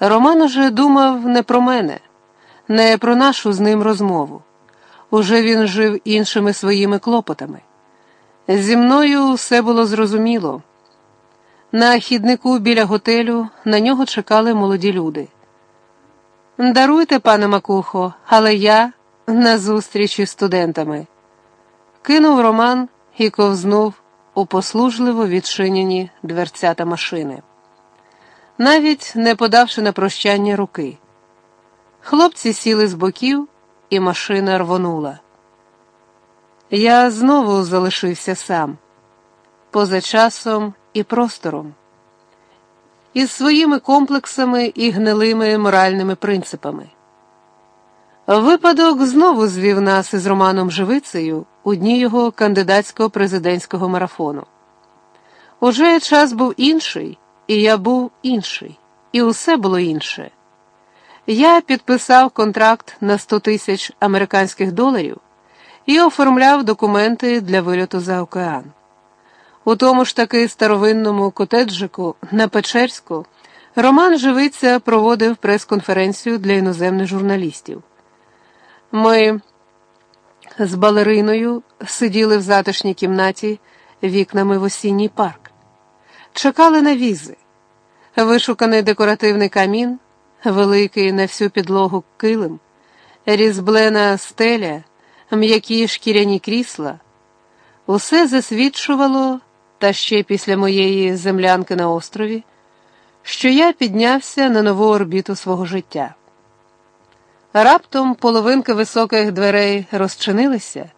Роман уже думав не про мене, не про нашу з ним розмову. Уже він жив іншими своїми клопотами. Зі мною все було зрозуміло. На хіднику біля готелю на нього чекали молоді люди. Даруйте, пане Макухо, але я на зустрічі з студентами. Кинув Роман і ковзнув у послужливо відчинені дверцята машини, навіть не подавши на прощання руки. Хлопці сіли з боків, і машина рвонула. Я знову залишився сам, поза часом і простором, із своїми комплексами і гнилими моральними принципами. Випадок знову звів нас із Романом Живицею у дні його кандидатського президентського марафону. Уже час був інший, і я був інший, і усе було інше. Я підписав контракт на 100 тисяч американських доларів і оформляв документи для вильоту за океан. У тому ж таки старовинному котеджику на Печерську Роман Живиця проводив прес-конференцію для іноземних журналістів. Ми з балериною сиділи в затишній кімнаті вікнами в осінній парк, чекали на візи, вишуканий декоративний камін, великий на всю підлогу килим, різблена стеля, м'які шкіряні крісла. Усе засвідчувало, та ще після моєї землянки на острові, що я піднявся на нову орбіту свого життя. Раптом половинки високих дверей розчинилися,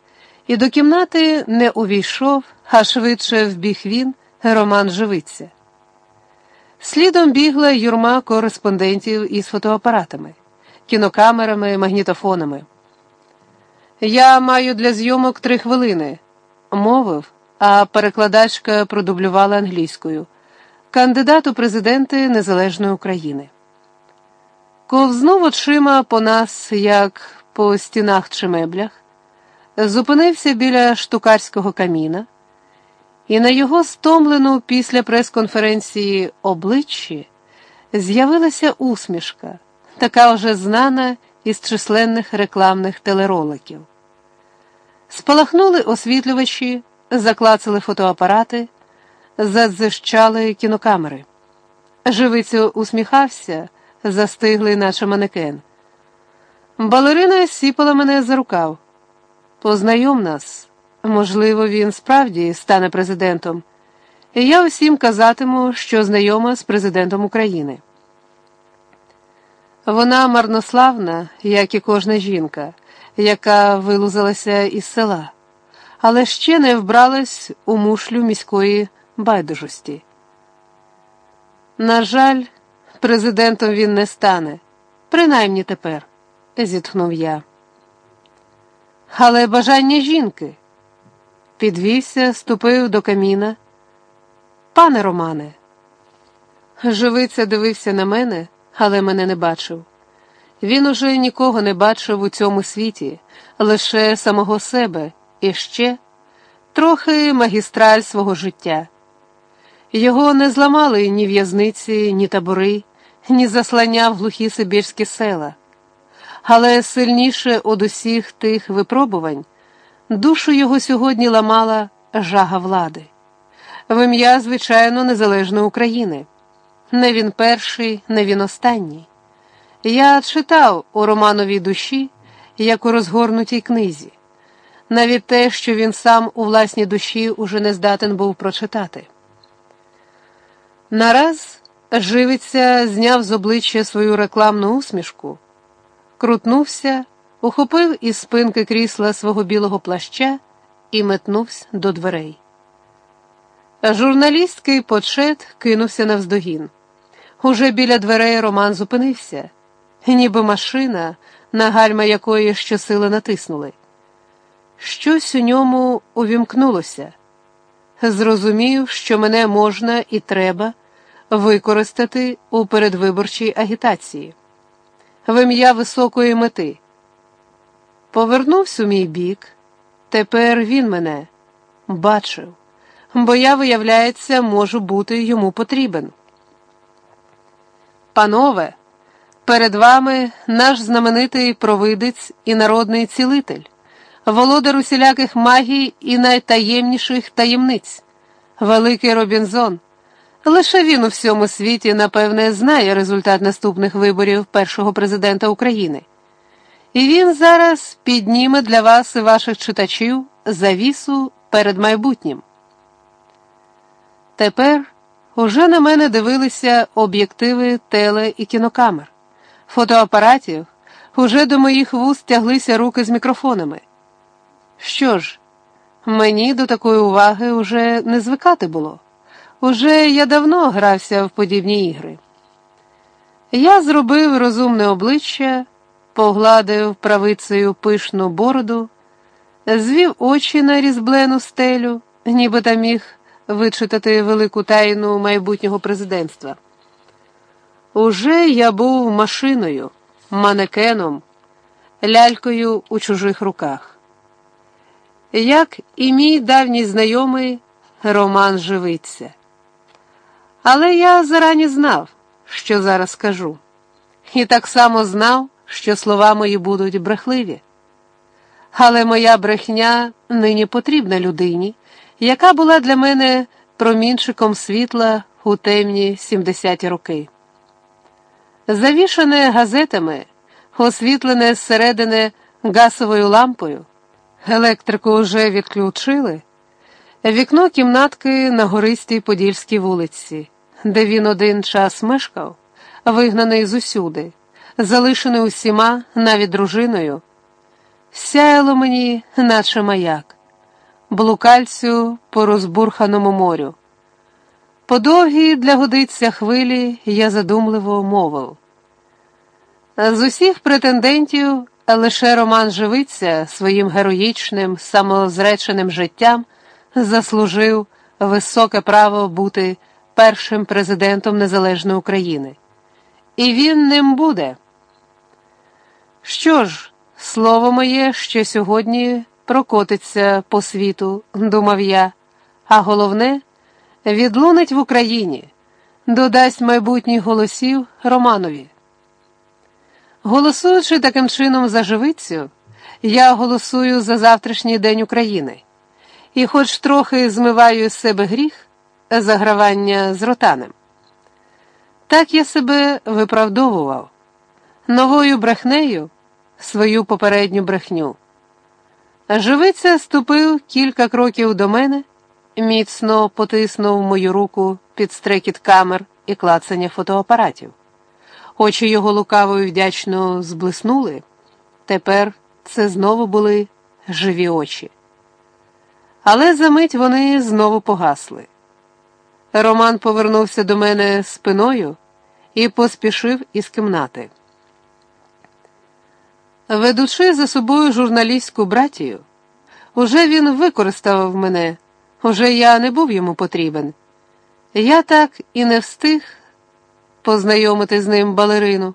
і до кімнати не увійшов, а швидше вбіг він, Роман Живиця. Слідом бігла юрма кореспондентів із фотоапаратами, кінокамерами, магнітофонами. Я маю для зйомок три хвилини, мовив, а перекладачка продублювала англійською. Кандидат у президенти Незалежної України. Ковзнув очима по нас, як по стінах чи меблях, зупинився біля штукарського каміна, і на його стомлену після прес-конференції обличчі з'явилася усмішка, така вже знана із численних рекламних телероликів. Спалахнули освітлювачі, заклацали фотоапарати, задзищали кінокамери. Живицю усміхався застиглий, наче манекен. Балерина сіпала мене за рукав. Познайом нас, можливо, він справді стане президентом, я усім казатиму, що знайома з президентом України. Вона марнославна, як і кожна жінка, яка вилузалася із села, але ще не вбралась у мушлю міської байдужості. На жаль, Президентом він не стане, принаймні тепер, зітхнув я. Але бажання жінки. Підвівся, ступив до каміна. Пане Романе, живиця дивився на мене, але мене не бачив. Він уже нікого не бачив у цьому світі, лише самого себе і ще трохи магістраль свого життя. Його не зламали ні в'язниці, ні табори ні заслання в глухі Сибірські села, але сильніше од усіх тих випробувань душу його сьогодні ламала жага влади, в ім'я, звичайно, незалежної України. Не він перший, не він останній. Я читав у Романовій душі, як у розгорнутій книзі, навіть те, що він сам у власній душі уже не здатен був прочитати. Нараз Живиця зняв з обличчя свою рекламну усмішку, крутнувся, ухопив із спинки крісла свого білого плаща і метнувся до дверей. Журналістський почет кинувся навздогін. Уже біля дверей Роман зупинився, ніби машина, на гальма якої щосили натиснули. Щось у ньому увімкнулося. Зрозумів, що мене можна і треба використати у передвиборчій агітації в ім'я високої мети. Повернувся у мій бік, тепер він мене бачив, бо я, виявляється, можу бути йому потрібен. Панове, перед вами наш знаменитий провидець і народний цілитель, володар усіляких магій і найтаємніших таємниць, великий Робінзон. Лише він у всьому світі, напевне, знає результат наступних виборів першого президента України. І він зараз підніме для вас і ваших читачів завісу перед майбутнім. Тепер уже на мене дивилися об'єктиви теле і кінокамер, фотоапаратів, уже до моїх вуст тяглися руки з мікрофонами. Що ж, мені до такої уваги уже не звикати було. Уже я давно грався в подібні ігри. Я зробив розумне обличчя, погладив правицею пишну бороду, звів очі на різблену стелю, ніби там міг вичитати велику тайну майбутнього президентства. Уже я був машиною, манекеном, лялькою у чужих руках. Як і мій давній знайомий Роман Живиться. Але я зарані знав, що зараз скажу, і так само знав, що слова мої будуть брехливі. Але моя брехня нині потрібна людині, яка була для мене промінчиком світла у темні 70-ті роки. Завішане газетами, освітлене зсередини гасовою лампою, електрику вже відключили. Вікно кімнатки на гористій Подільській вулиці, де він один час мешкав, вигнаний з усюди, залишений усіма, навіть дружиною, сяяло мені, наче маяк, блукальцю по розбурханому морю. По довгій для годиця хвилі я задумливо мовив. З усіх претендентів лише Роман Живиться своїм героїчним, самозреченим життям заслужив високе право бути першим президентом Незалежної України. І він ним буде. Що ж, слово моє ще сьогодні прокотиться по світу, думав я, а головне, відлунить в Україні, додасть майбутніх голосів Романові. Голосуючи таким чином за живицю, я голосую за завтрашній день України і, хоч трохи змиваю з себе гріх загравання з ротанем. Так я себе виправдовував новою брехнею свою попередню брехню. Живиця ступив кілька кроків до мене, міцно потиснув мою руку під стрекіт камер і клацання фотоапаратів. Очі його лукаво і вдячно зблиснули. Тепер це знову були живі очі. Але за мить вони знову погасли. Роман повернувся до мене спиною і поспішив із кімнати. Ведучи за собою журналістську братію, уже він використав мене, уже я не був йому потрібен. Я так і не встиг познайомити з ним балерину.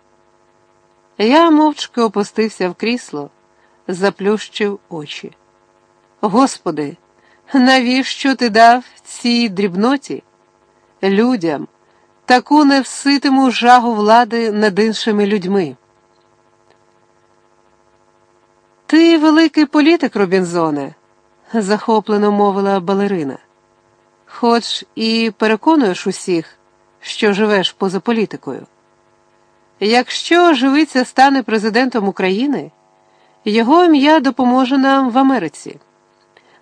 Я мовчки опустився в крісло, заплющив очі. Господи, навіщо ти дав цій дрібноті, людям, таку невситиму жагу влади над іншими людьми? Ти великий політик, Робінзоне, захоплено мовила балерина, хоч і переконуєш усіх, що живеш поза політикою. Якщо живиця стане президентом України, його ім'я допоможе нам в Америці.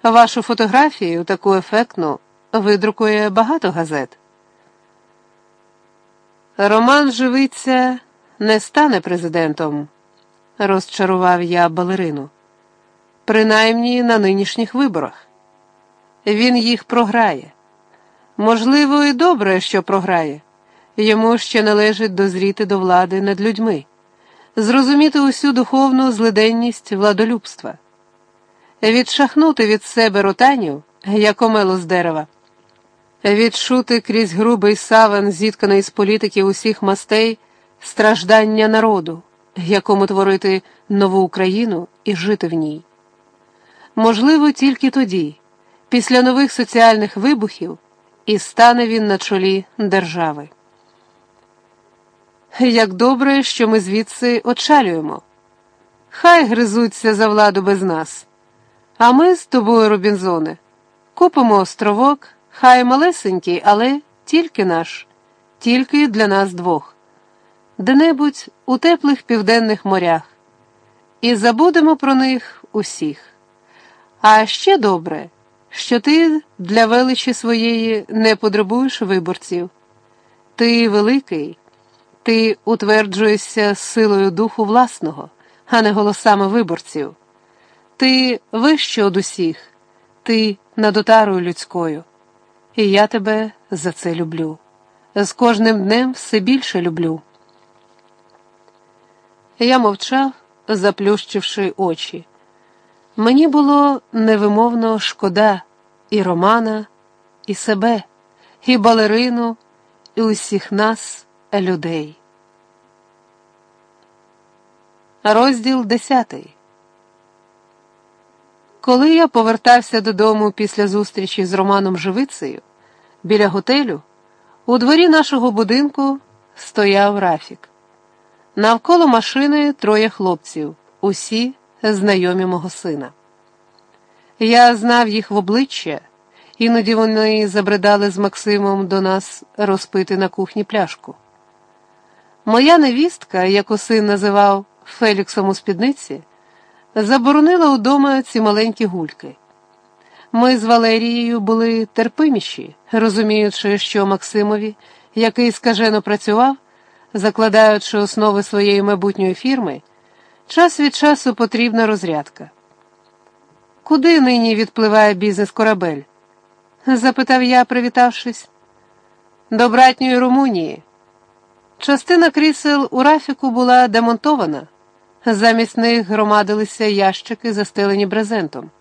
Вашу фотографію, таку ефектну, видрукує багато газет. Роман Живиця не стане президентом, розчарував я балерину. Принаймні на нинішніх виборах. Він їх програє. Можливо, і добре, що програє. Йому ще належить дозріти до влади над людьми, зрозуміти усю духовну злиденність владолюбства відшахнути від себе ротанів, як омело з дерева, відчути крізь грубий саван, зітканий з політиків усіх мастей, страждання народу, якому творити нову Україну і жити в ній. Можливо, тільки тоді, після нових соціальних вибухів, і стане він на чолі держави. як добре, що ми звідси очалюємо. Хай гризуться за владу без нас. А ми з тобою, Робінзоне, купимо островок, хай малесенький, але тільки наш, тільки для нас двох, де-небудь у теплих південних морях, і забудемо про них усіх. А ще добре, що ти для величі своєї не потребуєш виборців. Ти великий, ти утверджуєшся силою духу власного, а не голосами виборців. Ти вище од усіх, ти над отарою людською, і я тебе за це люблю. З кожним днем все більше люблю. Я мовчав, заплющивши очі. Мені було невимовно шкода і Романа, і себе, і балерину, і усіх нас, людей. Розділ десятий. Коли я повертався додому після зустрічі з Романом Живицею біля готелю, у дворі нашого будинку стояв Рафік. Навколо машини троє хлопців, усі знайомі мого сина. Я знав їх в обличчя, іноді вони забридали з Максимом до нас розпити на кухні пляшку. Моя невістка, яку син називав Феліксом у спідниці, заборонила удома ці маленькі гульки. Ми з Валерією були терпиміші, розуміючи, що Максимові, який скажено працював, закладаючи основи своєї майбутньої фірми, час від часу потрібна розрядка. Куди нині відпливає бізнес корабель? запитав я, привітавшись. До братньої Румунії. Частина крісел у рафіку була демонтована, замість них громадилися ящики, застелені брезентом.